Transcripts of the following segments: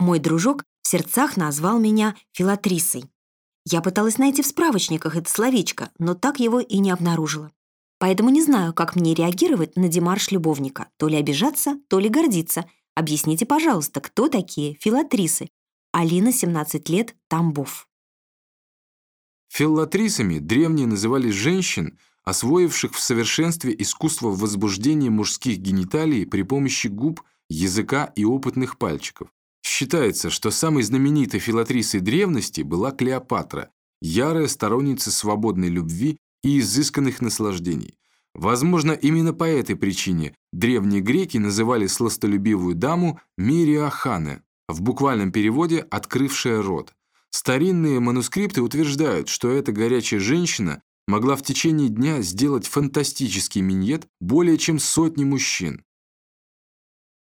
Мой дружок в сердцах назвал меня филатрисой. Я пыталась найти в справочниках это словечко, но так его и не обнаружила. Поэтому не знаю, как мне реагировать на демарш любовника. То ли обижаться, то ли гордиться. Объясните, пожалуйста, кто такие филатрисы? Алина, 17 лет, Тамбов. Филлатрисами древние называли женщин, освоивших в совершенстве искусство возбуждения мужских гениталий при помощи губ, языка и опытных пальчиков. Считается, что самой знаменитой филатрисой древности была Клеопатра, ярая сторонница свободной любви и изысканных наслаждений. Возможно, именно по этой причине древние греки называли сластолюбивую даму Мириахане, в буквальном переводе «открывшая рот». Старинные манускрипты утверждают, что эта горячая женщина могла в течение дня сделать фантастический миньет более чем сотни мужчин.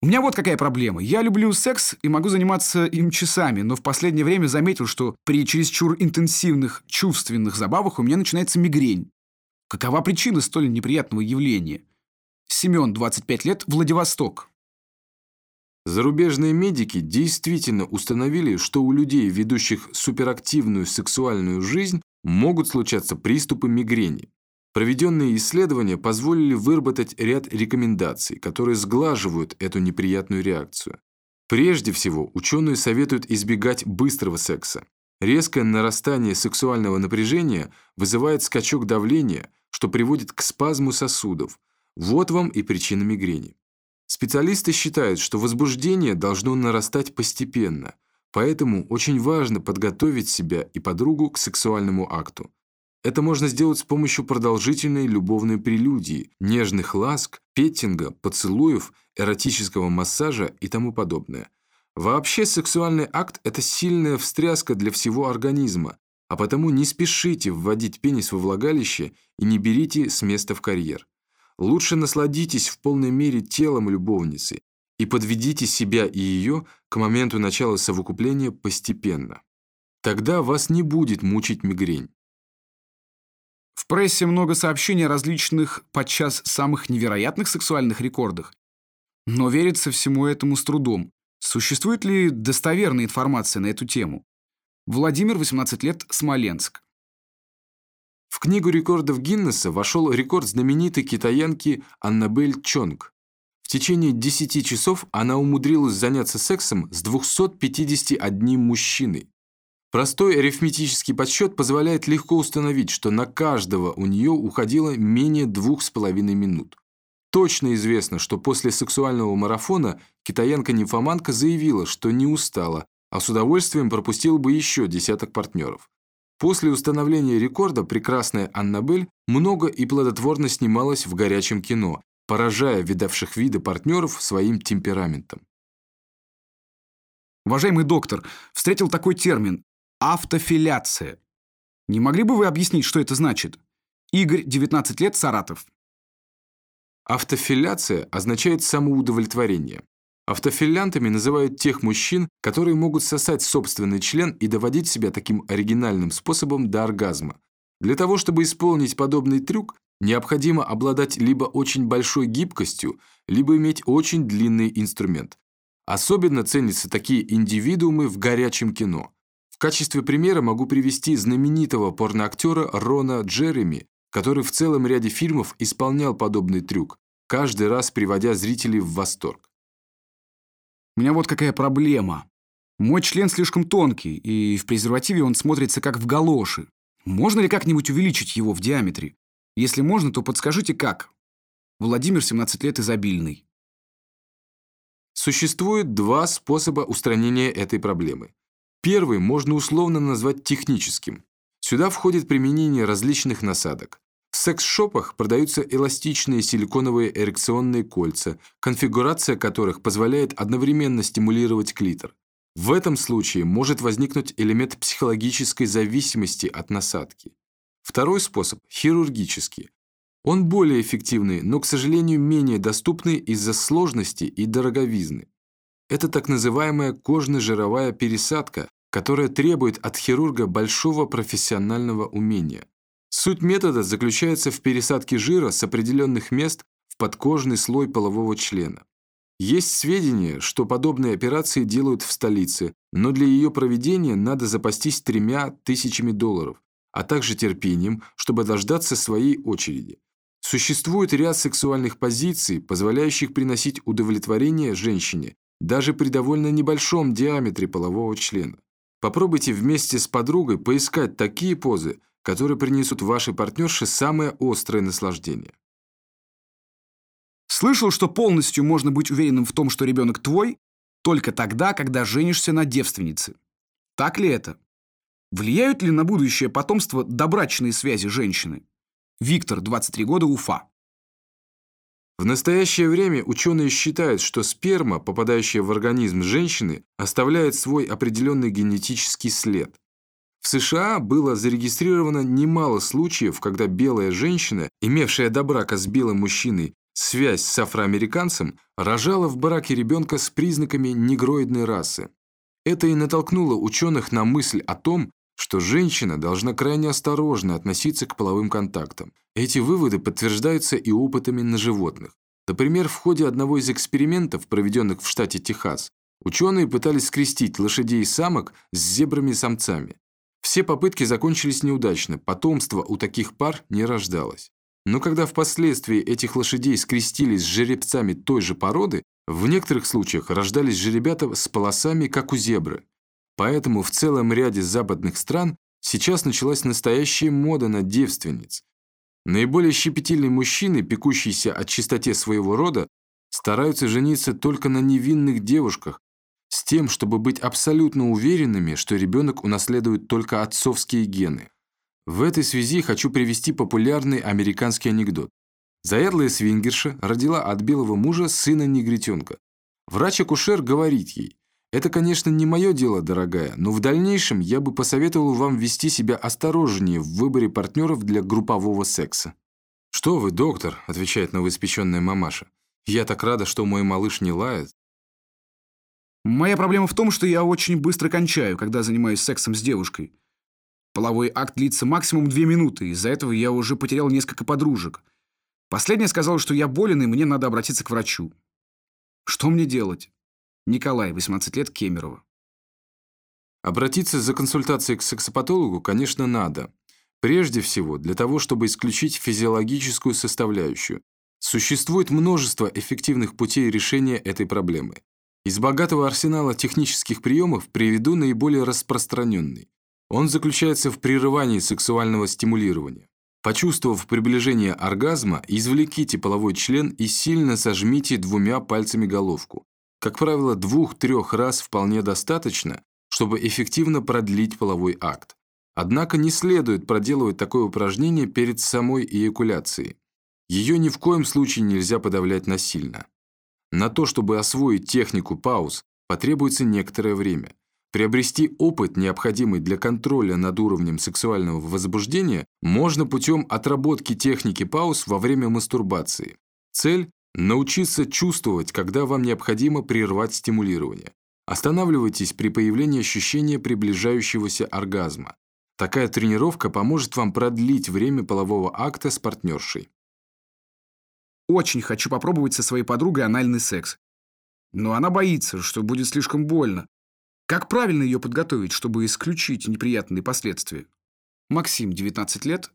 У меня вот какая проблема. Я люблю секс и могу заниматься им часами, но в последнее время заметил, что при чересчур интенсивных чувственных забавах у меня начинается мигрень. Какова причина столь неприятного явления? Семен, 25 лет, Владивосток. Зарубежные медики действительно установили, что у людей, ведущих суперактивную сексуальную жизнь, могут случаться приступы мигрени. Проведенные исследования позволили выработать ряд рекомендаций, которые сглаживают эту неприятную реакцию. Прежде всего, ученые советуют избегать быстрого секса. Резкое нарастание сексуального напряжения вызывает скачок давления, что приводит к спазму сосудов. Вот вам и причина мигрени. Специалисты считают, что возбуждение должно нарастать постепенно, поэтому очень важно подготовить себя и подругу к сексуальному акту. Это можно сделать с помощью продолжительной любовной прелюдии, нежных ласк, петтинга, поцелуев, эротического массажа и тому подобное. Вообще сексуальный акт – это сильная встряска для всего организма, а потому не спешите вводить пенис во влагалище и не берите с места в карьер. Лучше насладитесь в полной мере телом любовницы и подведите себя и ее к моменту начала совокупления постепенно. Тогда вас не будет мучить мигрень. В прессе много сообщений о различных, подчас самых невероятных сексуальных рекордах. Но верится всему этому с трудом. Существует ли достоверная информация на эту тему? Владимир, 18 лет, Смоленск. В книгу рекордов Гиннесса вошел рекорд знаменитой китаянки Аннабель Чонг. В течение 10 часов она умудрилась заняться сексом с 251 мужчиной. Простой арифметический подсчет позволяет легко установить, что на каждого у нее уходило менее двух с половиной минут. Точно известно, что после сексуального марафона китаянка-нимфоманка заявила, что не устала, а с удовольствием пропустила бы еще десяток партнеров. После установления рекорда прекрасная Аннабель много и плодотворно снималась в горячем кино, поражая видавших виды партнеров своим темпераментом. Уважаемый доктор, встретил такой термин Автофиляция. Не могли бы вы объяснить, что это значит? Игорь, 19 лет, Саратов. Автофиляция означает самоудовлетворение. Автофилянтами называют тех мужчин, которые могут сосать собственный член и доводить себя таким оригинальным способом до оргазма. Для того, чтобы исполнить подобный трюк, необходимо обладать либо очень большой гибкостью, либо иметь очень длинный инструмент. Особенно ценятся такие индивидуумы в горячем кино – качестве примера могу привести знаменитого порноактера Рона Джереми, который в целом ряде фильмов исполнял подобный трюк, каждый раз приводя зрителей в восторг. У меня вот какая проблема. Мой член слишком тонкий, и в презервативе он смотрится как в галоши. Можно ли как-нибудь увеличить его в диаметре? Если можно, то подскажите, как. Владимир, 17 лет, изобильный. Существует два способа устранения этой проблемы. Первый можно условно назвать техническим. Сюда входит применение различных насадок. В секс-шопах продаются эластичные силиконовые эрекционные кольца, конфигурация которых позволяет одновременно стимулировать клитор. В этом случае может возникнуть элемент психологической зависимости от насадки. Второй способ – хирургический. Он более эффективный, но, к сожалению, менее доступный из-за сложности и дороговизны. Это так называемая кожно-жировая пересадка, которая требует от хирурга большого профессионального умения. Суть метода заключается в пересадке жира с определенных мест в подкожный слой полового члена. Есть сведения, что подобные операции делают в столице, но для ее проведения надо запастись тремя тысячами долларов, а также терпением, чтобы дождаться своей очереди. Существует ряд сексуальных позиций, позволяющих приносить удовлетворение женщине даже при довольно небольшом диаметре полового члена. Попробуйте вместе с подругой поискать такие позы, которые принесут вашей партнерше самое острое наслаждение. Слышал, что полностью можно быть уверенным в том, что ребенок твой, только тогда, когда женишься на девственнице. Так ли это? Влияют ли на будущее потомство добрачные связи женщины? Виктор, 23 года, Уфа. В настоящее время ученые считают, что сперма, попадающая в организм женщины, оставляет свой определенный генетический след. В США было зарегистрировано немало случаев, когда белая женщина, имевшая до брака с белым мужчиной связь с афроамериканцем, рожала в браке ребенка с признаками негроидной расы. Это и натолкнуло ученых на мысль о том, что женщина должна крайне осторожно относиться к половым контактам. Эти выводы подтверждаются и опытами на животных. Например, в ходе одного из экспериментов, проведенных в штате Техас, ученые пытались скрестить лошадей самок с зебрами-самцами. Все попытки закончились неудачно, потомство у таких пар не рождалось. Но когда впоследствии этих лошадей скрестились с жеребцами той же породы, в некоторых случаях рождались жеребята с полосами, как у зебры. Поэтому в целом ряде западных стран сейчас началась настоящая мода на девственниц. Наиболее щепетильные мужчины, пекущиеся о чистоте своего рода, стараются жениться только на невинных девушках, с тем, чтобы быть абсолютно уверенными, что ребенок унаследует только отцовские гены. В этой связи хочу привести популярный американский анекдот. Заядлая свингерша родила от белого мужа сына-негритенка. Врач-акушер говорит ей, это, конечно, не мое дело, дорогая, но в дальнейшем я бы посоветовал вам вести себя осторожнее в выборе партнеров для группового секса. «Что вы, доктор?» – отвечает новоиспеченная мамаша. «Я так рада, что мой малыш не лает». Моя проблема в том, что я очень быстро кончаю, когда занимаюсь сексом с девушкой. Половой акт длится максимум две минуты, из-за этого я уже потерял несколько подружек. Последняя сказала, что я болен, и мне надо обратиться к врачу. Что мне делать? Николай, 18 лет, Кемерово. Обратиться за консультацией к сексопатологу, конечно, надо. Прежде всего, для того, чтобы исключить физиологическую составляющую. Существует множество эффективных путей решения этой проблемы. Из богатого арсенала технических приемов приведу наиболее распространенный. Он заключается в прерывании сексуального стимулирования. Почувствовав приближение оргазма, извлеките половой член и сильно сожмите двумя пальцами головку. Как правило, двух-трех раз вполне достаточно, чтобы эффективно продлить половой акт. Однако не следует проделывать такое упражнение перед самой эякуляцией. Ее ни в коем случае нельзя подавлять насильно. На то, чтобы освоить технику пауз, потребуется некоторое время. Приобрести опыт, необходимый для контроля над уровнем сексуального возбуждения, можно путем отработки техники пауз во время мастурбации. Цель Научиться чувствовать, когда вам необходимо прервать стимулирование. Останавливайтесь при появлении ощущения приближающегося оргазма. Такая тренировка поможет вам продлить время полового акта с партнершей. Очень хочу попробовать со своей подругой анальный секс. Но она боится, что будет слишком больно. Как правильно ее подготовить, чтобы исключить неприятные последствия? Максим, 19 лет,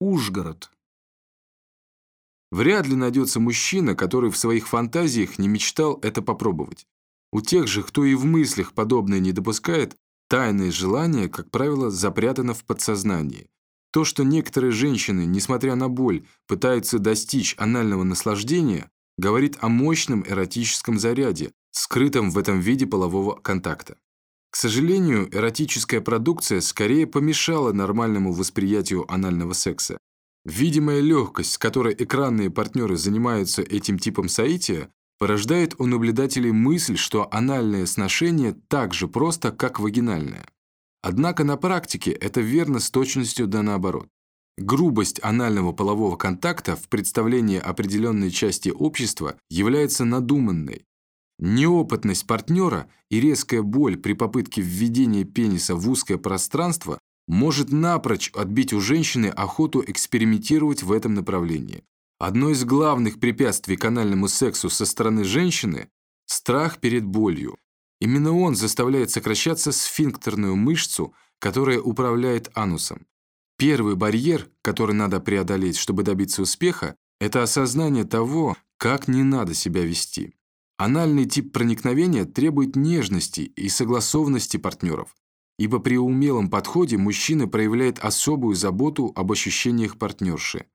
Ужгород. Вряд ли найдется мужчина, который в своих фантазиях не мечтал это попробовать. У тех же, кто и в мыслях подобное не допускает, тайное желание, как правило, запрятано в подсознании. То, что некоторые женщины, несмотря на боль, пытаются достичь анального наслаждения, говорит о мощном эротическом заряде, скрытом в этом виде полового контакта. К сожалению, эротическая продукция скорее помешала нормальному восприятию анального секса. Видимая легкость, с которой экранные партнеры занимаются этим типом соития, порождает у наблюдателей мысль, что анальное сношение так же просто, как вагинальное. Однако на практике это верно с точностью да наоборот. Грубость анального полового контакта в представлении определенной части общества является надуманной. Неопытность партнера и резкая боль при попытке введения пениса в узкое пространство может напрочь отбить у женщины охоту экспериментировать в этом направлении. Одно из главных препятствий к анальному сексу со стороны женщины – страх перед болью. Именно он заставляет сокращаться сфинктерную мышцу, которая управляет анусом. Первый барьер, который надо преодолеть, чтобы добиться успеха, это осознание того, как не надо себя вести. Анальный тип проникновения требует нежности и согласованности партнеров, ибо при умелом подходе мужчина проявляет особую заботу об ощущениях партнерши.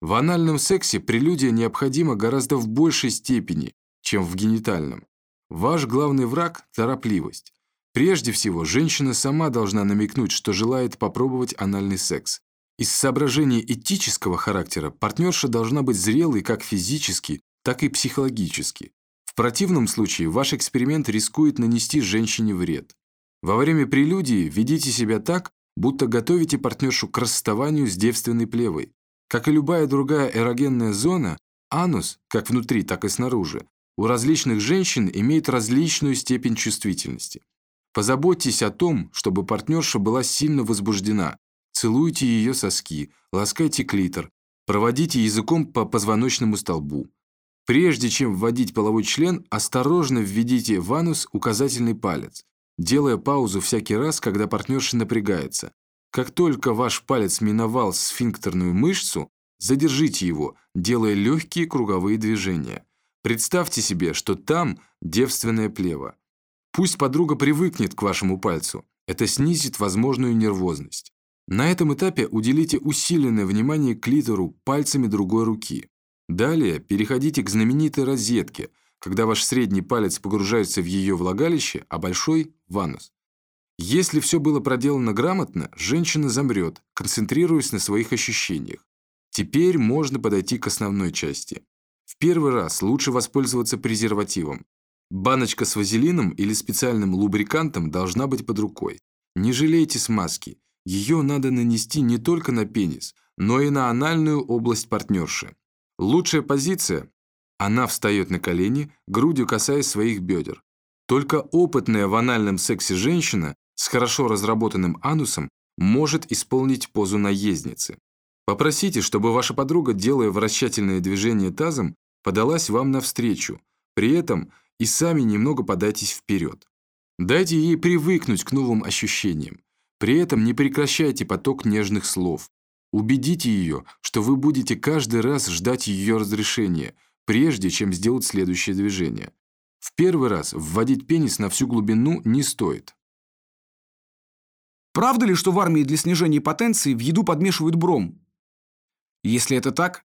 В анальном сексе прелюдия необходима гораздо в большей степени, чем в генитальном. Ваш главный враг – торопливость. Прежде всего, женщина сама должна намекнуть, что желает попробовать анальный секс. Из соображений этического характера партнерша должна быть зрелой как физически, так и психологически. В противном случае ваш эксперимент рискует нанести женщине вред. Во время прелюдии ведите себя так, будто готовите партнершу к расставанию с девственной плевой. Как и любая другая эрогенная зона, анус, как внутри, так и снаружи, у различных женщин имеет различную степень чувствительности. Позаботьтесь о том, чтобы партнерша была сильно возбуждена, Целуйте ее соски, ласкайте клитор, проводите языком по позвоночному столбу. Прежде чем вводить половой член, осторожно введите в анус указательный палец, делая паузу всякий раз, когда партнерша напрягается. Как только ваш палец миновал сфинктерную мышцу, задержите его, делая легкие круговые движения. Представьте себе, что там девственная плева. Пусть подруга привыкнет к вашему пальцу. Это снизит возможную нервозность. На этом этапе уделите усиленное внимание клитору пальцами другой руки. Далее переходите к знаменитой розетке, когда ваш средний палец погружается в ее влагалище, а большой – в анус. Если все было проделано грамотно, женщина замрет, концентрируясь на своих ощущениях. Теперь можно подойти к основной части. В первый раз лучше воспользоваться презервативом. Баночка с вазелином или специальным лубрикантом должна быть под рукой. Не жалейте смазки. Ее надо нанести не только на пенис, но и на анальную область партнерши. Лучшая позиция – она встает на колени, грудью касаясь своих бедер. Только опытная в анальном сексе женщина с хорошо разработанным анусом может исполнить позу наездницы. Попросите, чтобы ваша подруга, делая вращательные движения тазом, подалась вам навстречу. При этом и сами немного подайтесь вперед. Дайте ей привыкнуть к новым ощущениям. При этом не прекращайте поток нежных слов. Убедите ее, что вы будете каждый раз ждать ее разрешения, прежде чем сделать следующее движение. В первый раз вводить пенис на всю глубину не стоит. Правда ли, что в армии для снижения потенции в еду подмешивают бром? Если это так,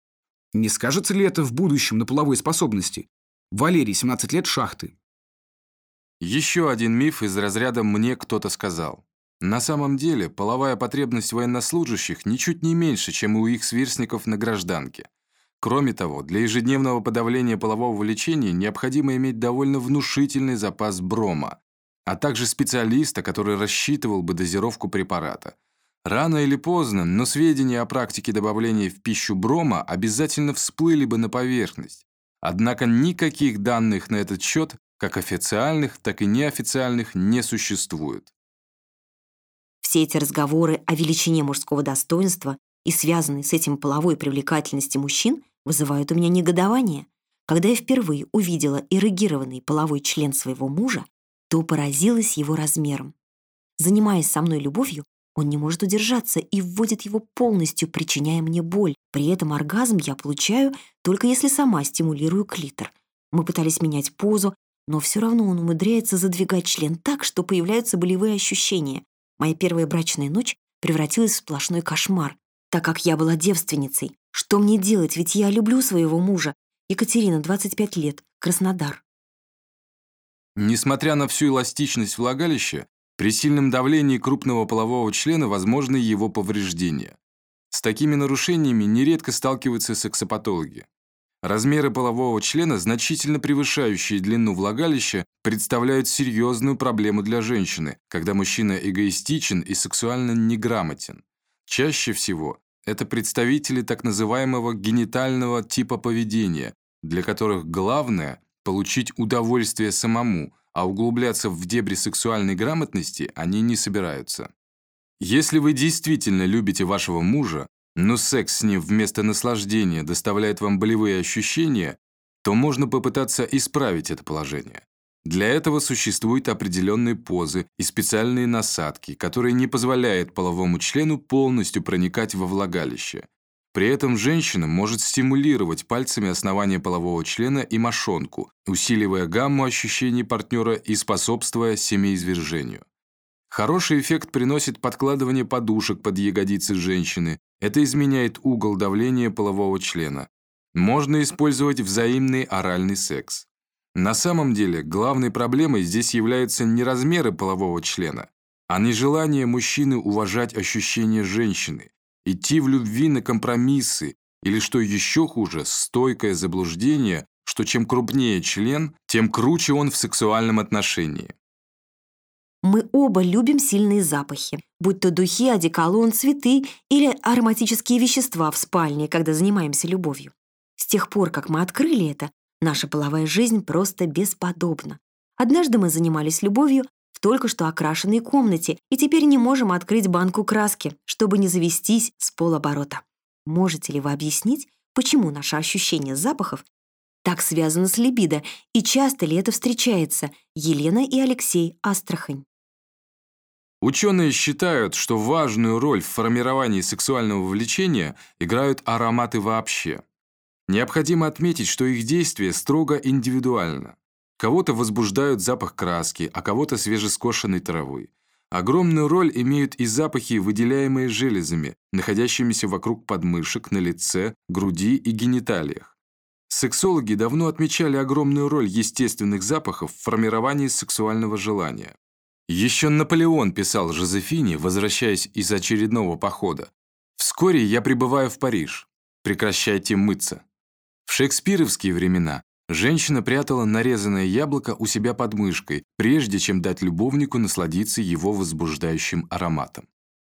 не скажется ли это в будущем на половой способности? Валерий, 17 лет, шахты. Еще один миф из разряда «мне кто-то сказал». На самом деле, половая потребность военнослужащих ничуть не меньше, чем у их сверстников на гражданке. Кроме того, для ежедневного подавления полового влечения необходимо иметь довольно внушительный запас брома, а также специалиста, который рассчитывал бы дозировку препарата. Рано или поздно, но сведения о практике добавления в пищу брома обязательно всплыли бы на поверхность. Однако никаких данных на этот счет, как официальных, так и неофициальных, не существует. Все эти разговоры о величине мужского достоинства и связанные с этим половой привлекательности мужчин вызывают у меня негодование. Когда я впервые увидела эрегированный половой член своего мужа, то поразилась его размером. Занимаясь со мной любовью, он не может удержаться и вводит его полностью, причиняя мне боль. При этом оргазм я получаю только если сама стимулирую клитор. Мы пытались менять позу, но все равно он умудряется задвигать член так, что появляются болевые ощущения. Моя первая брачная ночь превратилась в сплошной кошмар, так как я была девственницей. Что мне делать, ведь я люблю своего мужа. Екатерина, 25 лет, Краснодар. Несмотря на всю эластичность влагалища, при сильном давлении крупного полового члена возможны его повреждения. С такими нарушениями нередко сталкиваются сексопатологи. Размеры полового члена, значительно превышающие длину влагалища, представляют серьезную проблему для женщины, когда мужчина эгоистичен и сексуально неграмотен. Чаще всего это представители так называемого генитального типа поведения, для которых главное – получить удовольствие самому, а углубляться в дебри сексуальной грамотности они не собираются. Если вы действительно любите вашего мужа, но секс с ним вместо наслаждения доставляет вам болевые ощущения, то можно попытаться исправить это положение. Для этого существуют определенные позы и специальные насадки, которые не позволяют половому члену полностью проникать во влагалище. При этом женщина может стимулировать пальцами основание полового члена и мошонку, усиливая гамму ощущений партнера и способствуя семяизвержению. Хороший эффект приносит подкладывание подушек под ягодицы женщины. Это изменяет угол давления полового члена. Можно использовать взаимный оральный секс. На самом деле, главной проблемой здесь являются не размеры полового члена, а нежелание мужчины уважать ощущения женщины, идти в любви на компромиссы или, что еще хуже, стойкое заблуждение, что чем крупнее член, тем круче он в сексуальном отношении. Мы оба любим сильные запахи, будь то духи, одеколон, цветы или ароматические вещества в спальне, когда занимаемся любовью. С тех пор, как мы открыли это, Наша половая жизнь просто бесподобна. Однажды мы занимались любовью в только что окрашенной комнате и теперь не можем открыть банку краски, чтобы не завестись с полоборота. Можете ли вы объяснить, почему наше ощущение запахов так связано с либидо и часто ли это встречается? Елена и Алексей Астрахань. Ученые считают, что важную роль в формировании сексуального влечения играют ароматы вообще. Необходимо отметить, что их действие строго индивидуально. Кого-то возбуждают запах краски, а кого-то свежескошенной травы. Огромную роль имеют и запахи, выделяемые железами, находящимися вокруг подмышек, на лице, груди и гениталиях. Сексологи давно отмечали огромную роль естественных запахов в формировании сексуального желания. Еще Наполеон писал Жозефине, возвращаясь из очередного похода. «Вскоре я прибываю в Париж. Прекращайте мыться». Шекспировские времена женщина прятала нарезанное яблоко у себя под мышкой, прежде чем дать любовнику насладиться его возбуждающим ароматом.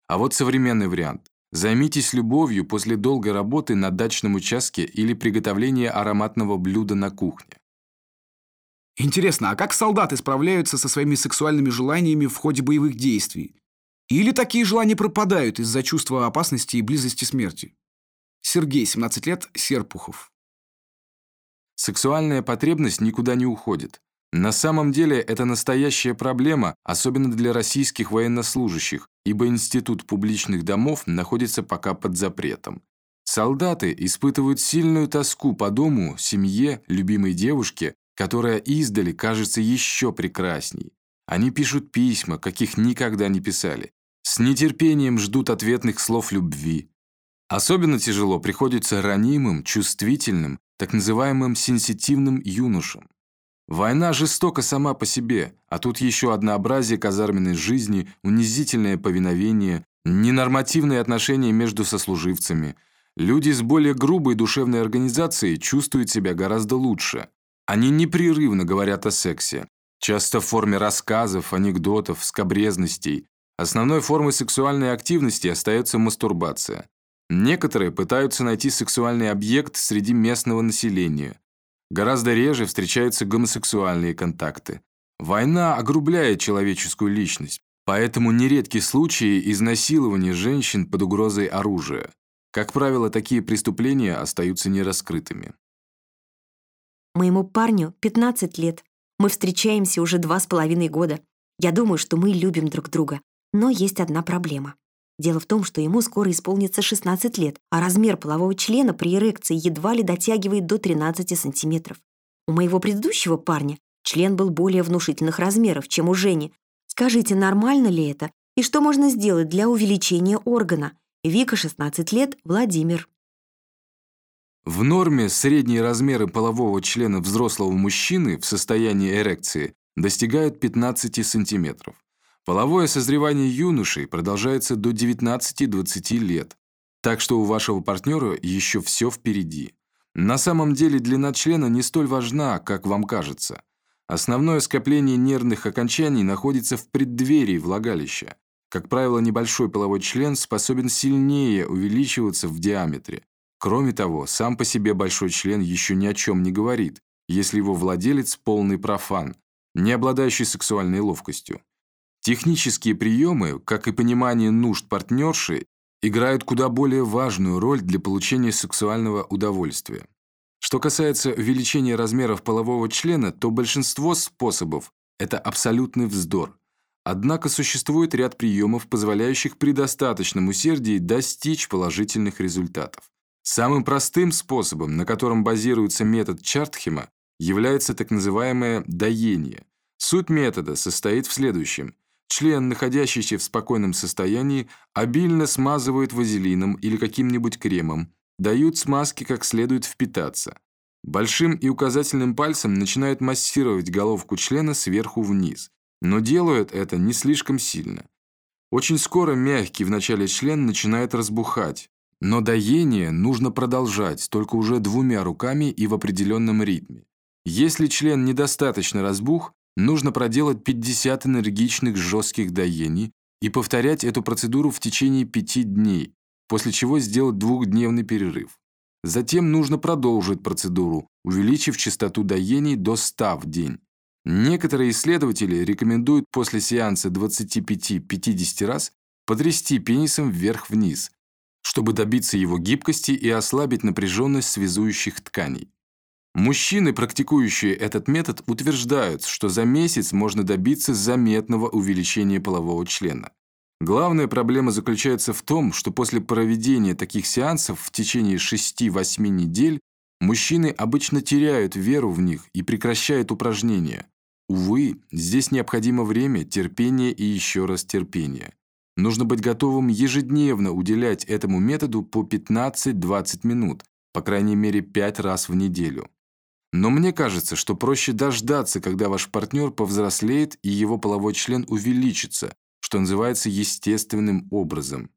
А вот современный вариант. Займитесь любовью после долгой работы на дачном участке или приготовления ароматного блюда на кухне. Интересно, а как солдаты справляются со своими сексуальными желаниями в ходе боевых действий? Или такие желания пропадают из-за чувства опасности и близости смерти? Сергей, 17 лет, Серпухов. Сексуальная потребность никуда не уходит. На самом деле это настоящая проблема, особенно для российских военнослужащих, ибо институт публичных домов находится пока под запретом. Солдаты испытывают сильную тоску по дому, семье, любимой девушке, которая издали кажется еще прекрасней. Они пишут письма, каких никогда не писали. С нетерпением ждут ответных слов любви. Особенно тяжело приходится ранимым, чувствительным, так называемым сенситивным юношам. Война жестока сама по себе, а тут еще однообразие казарменной жизни, унизительное повиновение, ненормативные отношения между сослуживцами. Люди с более грубой душевной организацией чувствуют себя гораздо лучше. Они непрерывно говорят о сексе, часто в форме рассказов, анекдотов, скобрезностей. Основной формой сексуальной активности остается мастурбация. Некоторые пытаются найти сексуальный объект среди местного населения. Гораздо реже встречаются гомосексуальные контакты. Война огрубляет человеческую личность, поэтому нередки случаи изнасилования женщин под угрозой оружия. Как правило, такие преступления остаются нераскрытыми. Моему парню 15 лет. Мы встречаемся уже два с половиной года. Я думаю, что мы любим друг друга. Но есть одна проблема. Дело в том, что ему скоро исполнится 16 лет, а размер полового члена при эрекции едва ли дотягивает до 13 сантиметров. У моего предыдущего парня член был более внушительных размеров, чем у Жени. Скажите, нормально ли это? И что можно сделать для увеличения органа? Вика, 16 лет, Владимир. В норме средние размеры полового члена взрослого мужчины в состоянии эрекции достигают 15 сантиметров. Половое созревание юношей продолжается до 19-20 лет, так что у вашего партнера еще все впереди. На самом деле длина члена не столь важна, как вам кажется. Основное скопление нервных окончаний находится в преддверии влагалища. Как правило, небольшой половой член способен сильнее увеличиваться в диаметре. Кроме того, сам по себе большой член еще ни о чем не говорит, если его владелец полный профан, не обладающий сексуальной ловкостью. Технические приемы, как и понимание нужд партнерши, играют куда более важную роль для получения сексуального удовольствия. Что касается увеличения размеров полового члена, то большинство способов – это абсолютный вздор. Однако существует ряд приемов, позволяющих при достаточном усердии достичь положительных результатов. Самым простым способом, на котором базируется метод Чартхема, является так называемое доение. Суть метода состоит в следующем. Член, находящийся в спокойном состоянии, обильно смазывают вазелином или каким-нибудь кремом, дают смазке как следует впитаться. Большим и указательным пальцем начинают массировать головку члена сверху вниз, но делают это не слишком сильно. Очень скоро мягкий в начале член начинает разбухать, но доение нужно продолжать только уже двумя руками и в определенном ритме. Если член недостаточно разбух, нужно проделать 50 энергичных жестких доений и повторять эту процедуру в течение 5 дней, после чего сделать двухдневный перерыв. Затем нужно продолжить процедуру, увеличив частоту доений до 100 в день. Некоторые исследователи рекомендуют после сеанса 25-50 раз потрясти пенисом вверх-вниз, чтобы добиться его гибкости и ослабить напряженность связующих тканей. Мужчины, практикующие этот метод, утверждают, что за месяц можно добиться заметного увеличения полового члена. Главная проблема заключается в том, что после проведения таких сеансов в течение 6-8 недель мужчины обычно теряют веру в них и прекращают упражнения. Увы, здесь необходимо время, терпение и еще раз терпение. Нужно быть готовым ежедневно уделять этому методу по 15-20 минут, по крайней мере 5 раз в неделю. Но мне кажется, что проще дождаться, когда ваш партнер повзрослеет и его половой член увеличится, что называется естественным образом.